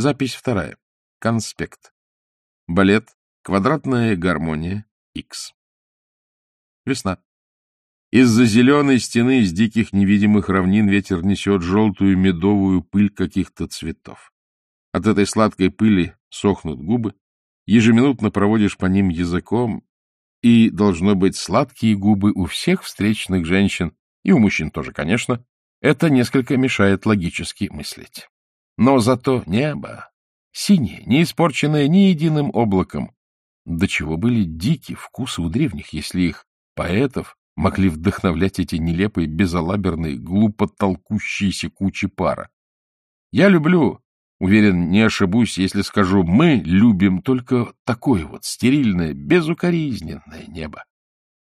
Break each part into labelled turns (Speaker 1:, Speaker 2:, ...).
Speaker 1: Запись вторая. Конспект. Балет. Квадратная гармония. X. Весна. Из-за зеленой стены из диких невидимых равнин ветер несет желтую медовую пыль каких-то цветов. От этой сладкой пыли сохнут губы, ежеминутно проводишь по ним языком, и, должно быть, сладкие губы у всех встречных женщин, и у мужчин тоже, конечно, это несколько мешает логически мыслить. Но зато небо, синее, не испорченное ни единым облаком, до чего были дикие вкусы у древних, если их поэтов могли вдохновлять эти нелепые, безалаберные, глупо толкущиеся кучи пара. Я люблю, уверен, не ошибусь, если скажу, мы любим только такое вот стерильное, безукоризненное небо.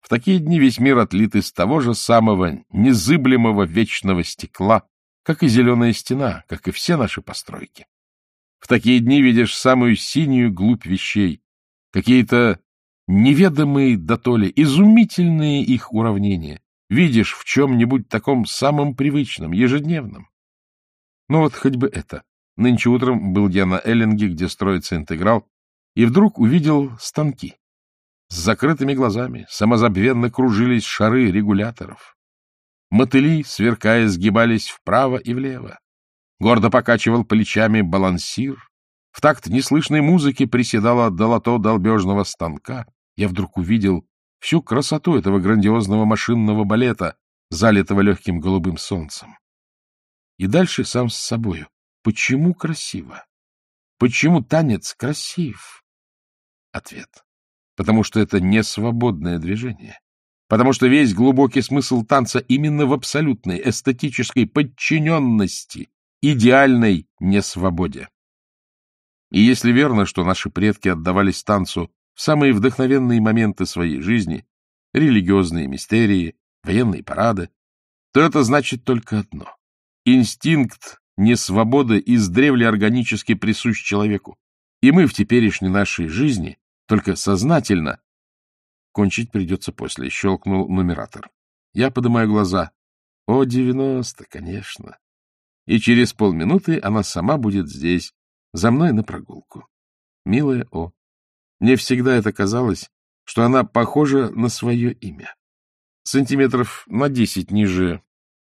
Speaker 1: В такие дни весь мир отлит из того же самого незыблемого вечного стекла, как и зеленая стена, как и все наши постройки. В такие дни видишь самую синюю глубь вещей, какие-то неведомые дотоле, изумительные их уравнения, видишь в чем-нибудь таком самом привычном, ежедневном. Ну вот хоть бы это. Нынче утром был я на Эллинге, где строится интеграл, и вдруг увидел станки. С закрытыми глазами самозабвенно кружились шары регуляторов. Мотыли, сверкая, сгибались вправо и влево. Гордо покачивал плечами балансир. В такт неслышной музыки приседала долото долбежного станка. Я вдруг увидел всю красоту этого грандиозного машинного балета, залитого легким голубым солнцем. И дальше сам с собою. Почему красиво? Почему танец красив? Ответ потому что это не свободное движение, потому что весь глубокий смысл танца именно в абсолютной эстетической подчиненности, идеальной несвободе. И если верно, что наши предки отдавались танцу в самые вдохновенные моменты своей жизни, религиозные мистерии, военные парады, то это значит только одно. Инстинкт несвободы издревле органически присущ человеку. И мы в теперешней нашей жизни только сознательно. Кончить придется после, — щелкнул нумератор. Я поднимаю глаза. О, девяносто, конечно. И через полминуты она сама будет здесь, за мной на прогулку. Милая О. Мне всегда это казалось, что она похожа на свое имя. Сантиметров на десять ниже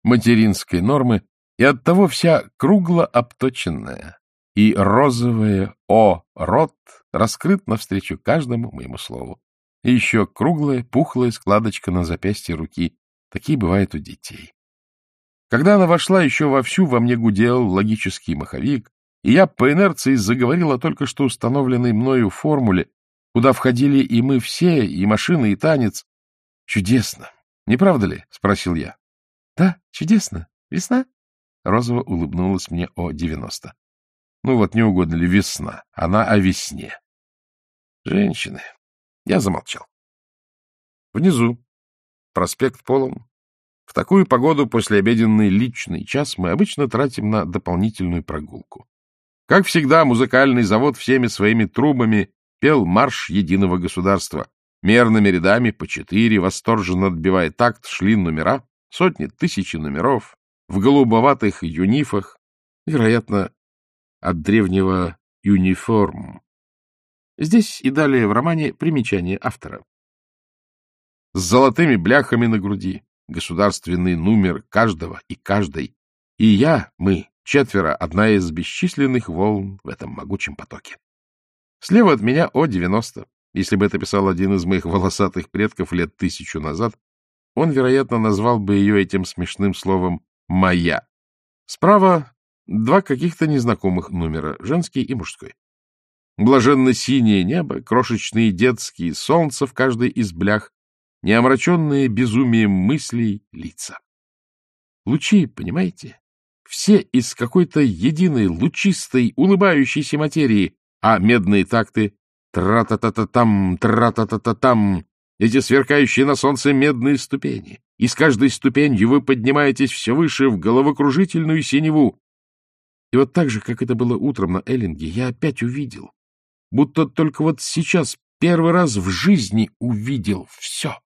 Speaker 1: материнской нормы, и оттого вся кругло обточенная, и розовое «О» рот раскрыт навстречу каждому моему слову. И еще круглая, пухлая складочка на запястье руки. Такие бывают у детей. Когда она вошла, еще вовсю во мне гудел логический маховик, и я по инерции заговорил о только что установленной мною формуле, куда входили и мы все, и машины, и танец. Чудесно. Не правда ли? — спросил я. — Да, чудесно. Весна? Розова улыбнулась мне о девяносто. Ну вот не угодно ли весна? Она о весне. Женщины. Я замолчал. Внизу. Проспект полон. В такую погоду после обеденный личный час мы обычно тратим на дополнительную прогулку. Как всегда, музыкальный завод всеми своими трубами пел марш единого государства. Мерными рядами по четыре, восторженно отбивая такт, шли номера, сотни, тысячи номеров, в голубоватых юнифах, вероятно, от древнего «юниформ». Здесь и далее в романе примечание автора. С золотыми бляхами на груди, государственный номер каждого и каждой, и я, мы, четверо, одна из бесчисленных волн в этом могучем потоке. Слева от меня О-90. Если бы это писал один из моих волосатых предков лет тысячу назад, он, вероятно, назвал бы ее этим смешным словом «моя». Справа Два каких-то незнакомых номера, женский и мужской. Блаженно-синее небо, крошечные детские солнца в каждой из блях, неомраченные безумием мыслей лица. Лучи, понимаете? Все из какой-то единой, лучистой, улыбающейся материи, а медные такты тра-та-та-та-там, тра-та-та-та-там, эти сверкающие на солнце медные ступени. И с каждой ступенью вы поднимаетесь все выше в головокружительную синеву, и вот так же, как это было утром на Эллинге, я опять увидел, будто только вот сейчас первый раз в жизни увидел все.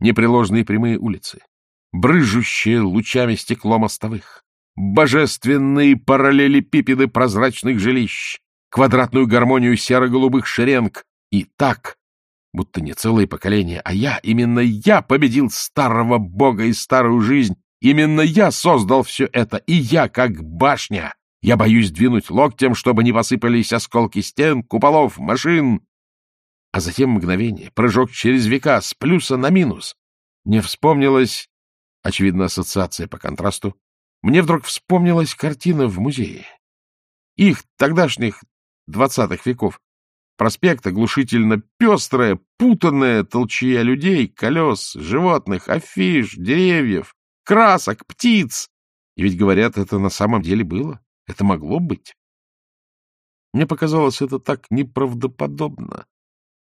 Speaker 1: Непреложные прямые улицы, брыжущие лучами стекло мостовых, божественные параллелепипеды прозрачных жилищ, квадратную гармонию серо-голубых шеренг. И так, будто не целое поколение, а я, именно я победил старого бога и старую жизнь, именно я создал все это, и я, как башня, я боюсь двинуть локтем, чтобы не посыпались осколки стен, куполов, машин. А затем мгновение, прыжок через века, с плюса на минус. Мне вспомнилась, очевидно, ассоциация по контрасту, мне вдруг вспомнилась картина в музее. Их, тогдашних, двадцатых веков. Проспект оглушительно пестрая, путанная толчья людей, колес, животных, афиш, деревьев, красок, птиц. И ведь, говорят, это на самом деле было. Это могло быть. Мне показалось это так неправдоподобно,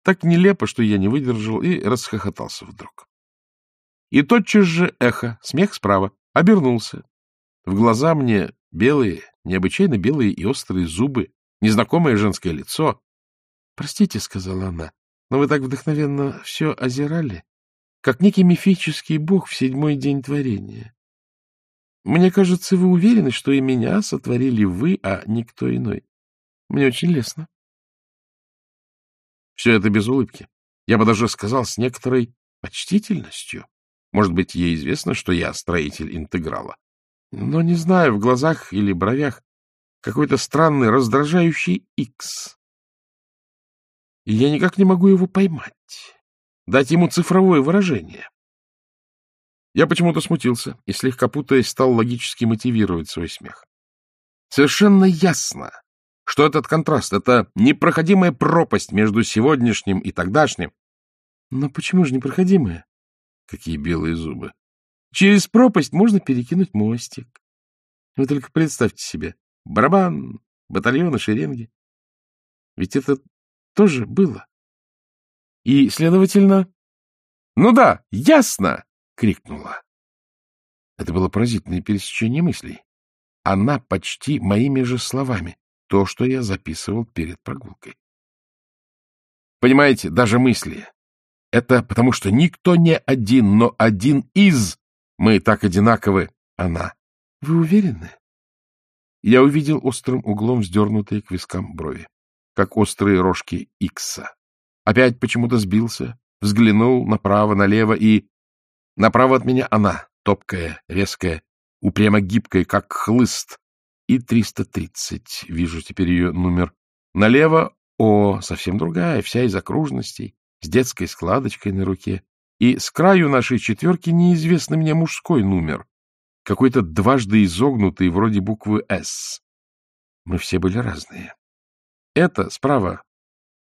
Speaker 1: так нелепо, что я не выдержал и расхохотался вдруг. И тотчас же эхо, смех справа, обернулся. В глаза мне белые, необычайно белые и острые зубы, незнакомое женское лицо. — Простите, — сказала она, — но вы так вдохновенно все озирали, как некий мифический бог в седьмой день творения. Мне кажется, вы уверены, что и меня сотворили вы, а никто иной. Мне очень лестно. Все это без улыбки. Я бы даже сказал, с некоторой почтительностью. Может быть, ей известно, что я строитель интеграла. Но не знаю, в глазах или бровях какой-то странный раздражающий икс. И я никак не могу его поймать, дать ему цифровое выражение. Я почему-то смутился и, слегка путаясь, стал логически мотивировать свой смех. Совершенно ясно, что этот контраст — это непроходимая пропасть между сегодняшним и тогдашним. Но почему же непроходимая? Какие белые зубы! Через пропасть можно перекинуть мостик. Вы только представьте себе. Барабан, батальоны, шеренги. Ведь это тоже было. И, следовательно... — Ну да, ясно! — крикнула. Это было поразительное пересечение мыслей. Она почти моими же словами. То, что я записывал перед прогулкой. Понимаете, даже мысли. Это потому, что никто не один, но один из мы так одинаковы. Она. Вы уверены? Я увидел острым углом вздернутые к вискам брови, как острые рожки Икса. Опять почему-то сбился, взглянул направо, налево и... Направо от меня она, топкая, резкая, упрямо гибкая, как хлыст. И 330, вижу теперь ее номер. Налево, о, совсем другая, вся из окружностей, с детской складочкой на руке и с краю нашей четверки неизвестный мне мужской номер, какой-то дважды изогнутый, вроде буквы «С». Мы все были разные. Это справа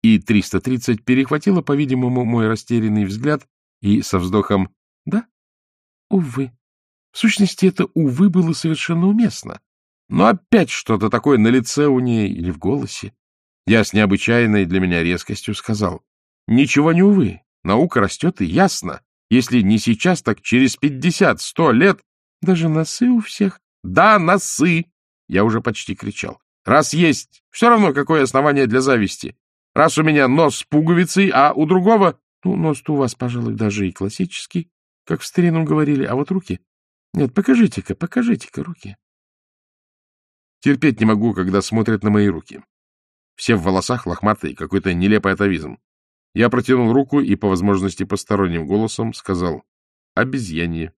Speaker 1: и 330 перехватило, по-видимому, мой растерянный взгляд и со вздохом «Да, увы». В сущности, это «увы» было совершенно уместно. Но опять что-то такое на лице у ней или в голосе. Я с необычайной для меня резкостью сказал «Ничего не увы, Наука растет и ясно. Если не сейчас, так через пятьдесят-сто лет. Даже носы у всех. Да, носы! Я уже почти кричал. Раз есть, все равно какое основание для зависти. Раз у меня нос с пуговицей, а у другого... Ну, нос у вас, пожалуй, даже и классический, как в старину говорили, а вот руки... Нет, покажите-ка, покажите-ка руки. Терпеть не могу, когда смотрят на мои руки. Все в волосах лохматые, какой-то нелепый атовизм. Я протянул руку и, по возможности посторонним голосом, сказал «Обезьянье».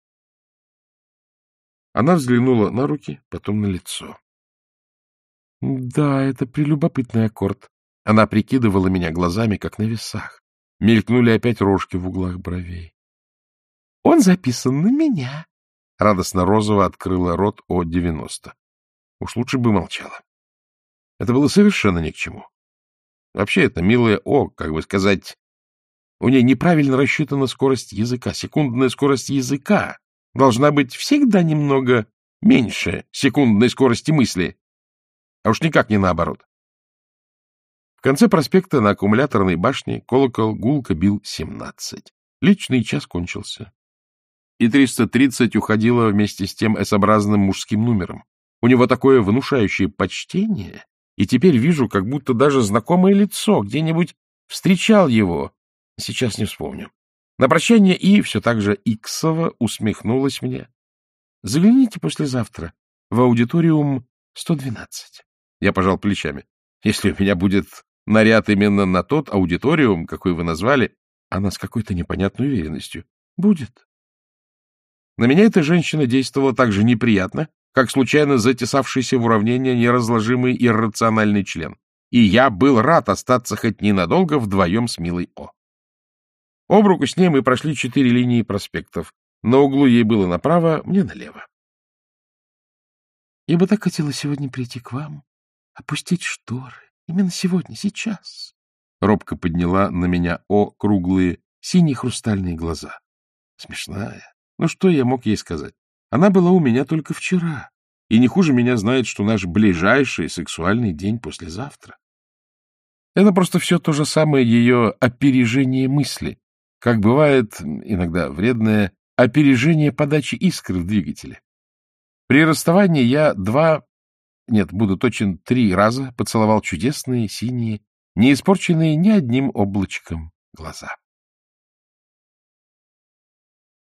Speaker 1: Она взглянула на руки, потом на лицо. Да, это прелюбопытный аккорд. Она прикидывала меня глазами, как на весах. Мелькнули опять рожки в углах бровей. — Он записан на меня. Радостно розово открыла рот о девяносто. Уж лучше бы молчала. Это было совершенно ни к чему. Вообще это милое О, как бы сказать, у ней неправильно рассчитана скорость языка. Секундная скорость языка должна быть всегда немного меньше секундной скорости мысли, а уж никак не наоборот. В конце проспекта на аккумуляторной башне колокол гулко бил 17. Личный час кончился. И 330 уходило вместе с тем S-образным мужским номером. У него такое внушающее почтение, и теперь вижу, как будто даже знакомое лицо, где-нибудь встречал его. Сейчас не вспомню. На прощание И все так же Иксова усмехнулась мне. — Загляните послезавтра. в аудиториум 112. Я пожал плечами. Если у меня будет наряд именно на тот аудиториум, какой вы назвали, она с какой-то непонятной уверенностью. Будет. На меня эта женщина действовала так же неприятно, как случайно затесавшийся в уравнение неразложимый иррациональный член. И я был рад остаться хоть ненадолго вдвоем с милой О. Об руку с ней мы прошли четыре линии проспектов. На углу ей было направо, мне налево.
Speaker 2: Я бы так хотела сегодня прийти к вам, опустить шторы. Именно сегодня, сейчас.
Speaker 1: Робко подняла на меня О круглые, синие хрустальные глаза. Смешная. Ну что я мог ей сказать? Она была у меня только вчера, и не хуже меня знает, что наш ближайший сексуальный день послезавтра. Это просто все то же самое ее опережение мысли, как бывает иногда вредное опережение подачи искры в двигателе. При расставании я два, нет, буду точен, три раза поцеловал чудесные, синие, не испорченные ни одним облачком глаза.